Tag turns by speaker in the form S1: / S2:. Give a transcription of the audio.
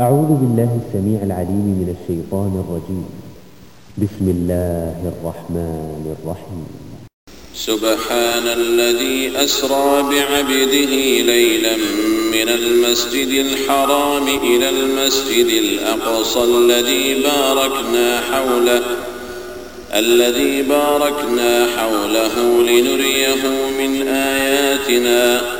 S1: أعوذ بالله السميع العليم من الشيطان الرجيم. بسم الله الرحمن الرحيم.
S2: سبحان الذي أسرى بعبده ليلا من المسجد الحرام إلى المسجد الأقصى الذي باركنا حوله الذي باركنا حوله لنريه من آياتنا.